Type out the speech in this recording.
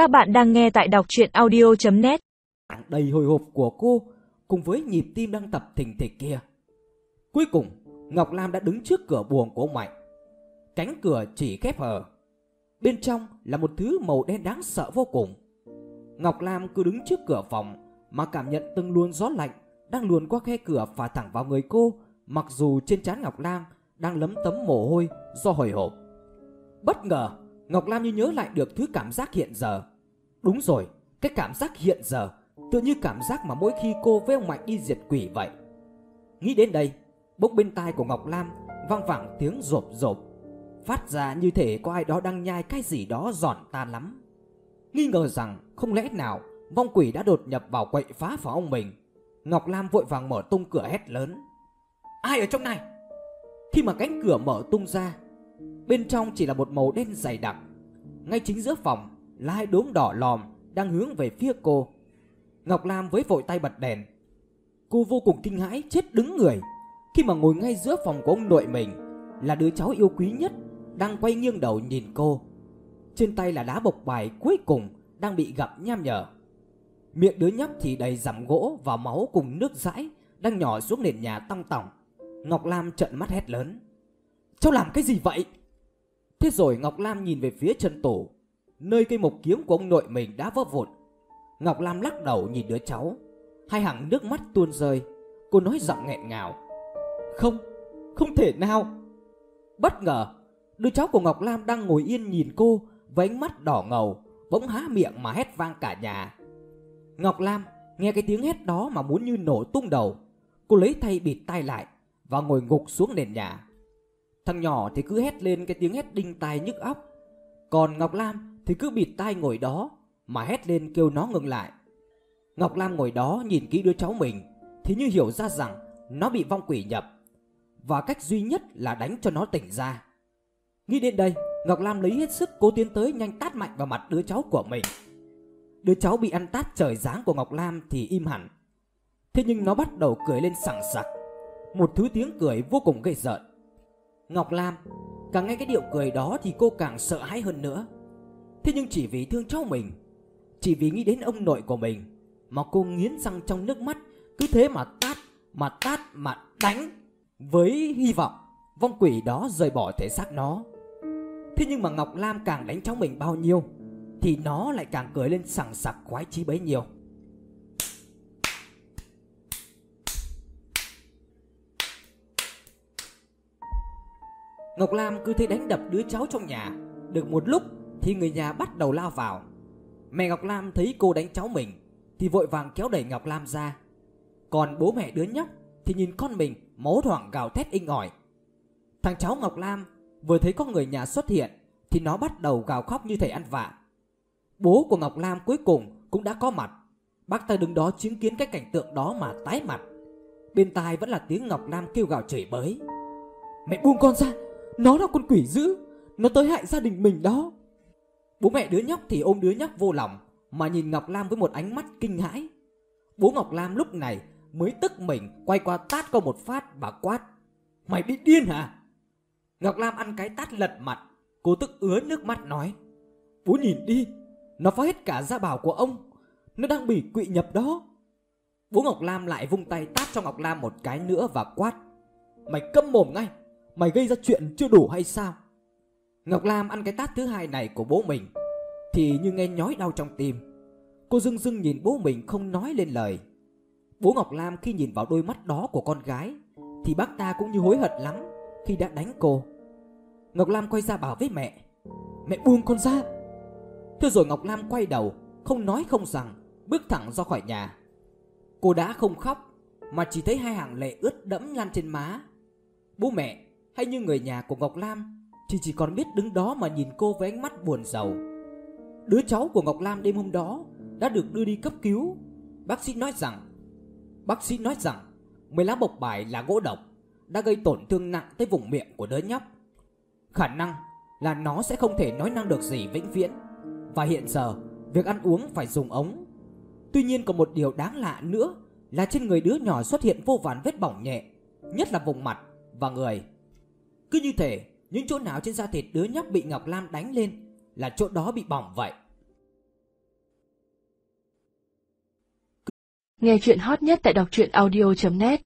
Các bạn đang nghe tại đọc chuyện audio.net đầy hồi hộp của cô cùng với nhịp tim đang tập thình thịch kia. Cuối cùng, Ngọc Lam đã đứng trước cửa buồng của ông Mạnh. Cánh cửa chỉ khép hờ. Bên trong là một thứ màu đen đáng sợ vô cùng. Ngọc Lam cứ đứng trước cửa phòng mà cảm nhận từng luồng gió lạnh đang luồn qua khe cửa phả thẳng vào người cô, mặc dù trên trán Ngọc Lam đang lấm tấm mồ hôi do hồi hộp. Bất ngờ, Ngọc Lam như nhớ lại được thứ cảm giác hiện giờ. Đúng rồi, cái cảm giác hiện giờ tựa như cảm giác mà mỗi khi cô với ông Mạnh đi diệt quỷ vậy. Nghĩ đến đây, bốc bên tai của Ngọc Lam vang vẳng tiếng rộp rộp, phát ra như thể có ai đó đang nhai cái gì đó giòn tan lắm. Nghi ngờ rằng không lẽ nào vong quỷ đã đột nhập vào quậy phá phòng ông mình. Ngọc Lam vội vàng mở tung cửa hét lớn. Ai ở trong này? Khi mà cánh cửa mở tung ra, bên trong chỉ là một màu đen dày đặc. Ngay chính giữa phòng là hai đốm đỏ lòm đang hướng về phía cô. Ngọc Lam với vội tay bật đèn. Cô vô cùng kinh hãi chết đứng người khi mà ngồi ngay giữa phòng của ông nội mình là đứa cháu yêu quý nhất đang quay nghiêng đầu nhìn cô. Trên tay là đá bộc bài cuối cùng đang bị gặp nham nhở. Miệng đứa nhóc thì đầy rằm gỗ và máu cùng nước dãi đang nhỏ xuống nền nhà tong tỏng. Ngọc Lam trợn mắt hét lớn. Cháu làm cái gì vậy? Thế rồi Ngọc Lam nhìn về phía chân tủ, nơi cây mộc kiếm của ông nội mình đã vỡ vụn. Ngọc Lam lắc đầu nhìn đứa cháu, hai hàng nước mắt tuôn rơi. Cô nói giọng nghẹn ngào. Không, không thể nào. Bất ngờ, đứa cháu của Ngọc Lam đang ngồi yên nhìn cô với ánh mắt đỏ ngầu, bỗng há miệng mà hét vang cả nhà. Ngọc Lam nghe cái tiếng hét đó mà muốn như nổ tung đầu. Cô lấy tay bịt tai lại và ngồi ngục xuống nền nhà. Thằng nhỏ thì cứ hét lên cái tiếng hét đinh tai nhức óc. Còn Ngọc Lam thì cứ bịt tai ngồi đó mà hét lên kêu nó ngừng lại. Ngọc Lam ngồi đó nhìn kỹ đứa cháu mình thì như hiểu ra rằng nó bị vong quỷ nhập và cách duy nhất là đánh cho nó tỉnh ra. Nghĩ đến đây, Ngọc Lam lấy hết sức cố tiến tới nhanh tát mạnh vào mặt đứa cháu của mình. Đứa cháu bị ăn tát trời giáng của Ngọc Lam thì im hẳn. Thế nhưng nó bắt đầu cười lên sảng sặc, một thứ tiếng cười vô cùng gây rợn. Ngọc Lam càng nghe cái điệu cười đó thì cô càng sợ hãi hơn nữa. Thế nhưng chỉ vì thương cháu mình, chỉ vì nghĩ đến ông nội của mình mà cô nghiến răng trong nước mắt, cứ thế mà tát, mà tát, mà đánh với hy vọng vong quỷ đó rời bỏ thể xác nó. Thế nhưng mà Ngọc Lam càng đánh cháu mình bao nhiêu thì nó lại càng cười lên sảng sặc khoái chí bấy nhiêu. Ngọc Lam cứ thế đánh đập đứa cháu trong nhà Được một lúc thì người nhà bắt đầu lao vào. Mẹ Ngọc Lam thấy cô đánh cháu mình, Thì vội vàng kéo đẩy Ngọc Lam ra. Còn bố mẹ đứa nhóc Thì nhìn con mình máu thoảng gào thét inh ỏi. Thằng cháu Ngọc Lam vừa thấy có người nhà xuất hiện Thì nó bắt đầu gào khóc như thể ăn vạ. Bố của Ngọc Lam cuối cùng cũng đã có mặt. Bác ta đứng đó chứng kiến cái cảnh tượng đó mà tái mặt. Bên tai vẫn là tiếng Ngọc Lam kêu gào chửi bới. Mẹ buông con ra, Nó là con quỷ dữ, Nó tới hại gia đình mình đó. Bố mẹ đứa nhóc thì ôm đứa nhóc vô lòng, Mà nhìn Ngọc Lam với một ánh mắt kinh hãi. Bố Ngọc Lam lúc này mới tức mình, quay qua tát cô một phát và quát, Mày bị điên hả? Ngọc Lam ăn cái tát lật mặt, Cô tức ứa nước mắt nói, Bố nhìn đi, Nó phá hết cả gia bảo của ông, Nó đang bị quỵ nhập đó. Bố Ngọc Lam lại vung tay tát cho Ngọc Lam một cái nữa và quát, Mày câm mồm ngay, Mày gây ra chuyện chưa đủ hay sao? Ngọc Lam ăn cái tát thứ hai này của bố mình, Thì như nghe nhói đau trong tim. Cô dưng dưng nhìn bố mình không nói lên lời. Bố Ngọc Lam khi nhìn vào đôi mắt đó của con gái, Thì bác ta cũng như hối hận lắm Khi đã đánh cô. Ngọc Lam quay ra bảo với mẹ Mẹ buông con ra. Thế rồi Ngọc Lam quay đầu, Không nói không rằng, Bước thẳng ra khỏi nhà. Cô đã không khóc, Mà chỉ thấy hai hàng lệ ướt đẫm lan trên má. Bố mẹ, hay như người nhà của Ngọc Lam thì chỉ còn biết đứng đó mà nhìn cô với ánh mắt buồn rầu Đứa cháu của Ngọc Lam đêm hôm đó Đã được đưa đi cấp cứu. Bác sĩ nói rằng, Bác sĩ nói rằng, Mấy lá bộc bài là gỗ độc, Đã gây tổn thương nặng tới vùng miệng của đứa nhóc. Khả năng là nó sẽ không thể nói năng được gì vĩnh viễn. Và hiện giờ, Việc ăn uống phải dùng ống. Tuy nhiên có một điều đáng lạ nữa Là trên người đứa nhỏ xuất hiện vô vàn vết bỏng nhẹ, Nhất là vùng mặt và người. Cứ như thể những chỗ nào trên da thịt đứa nhóc bị Ngọc Lam đánh lên là chỗ đó bị bỏng vậy. Nghe chuyện hot nhất tại đọc truyện audio.net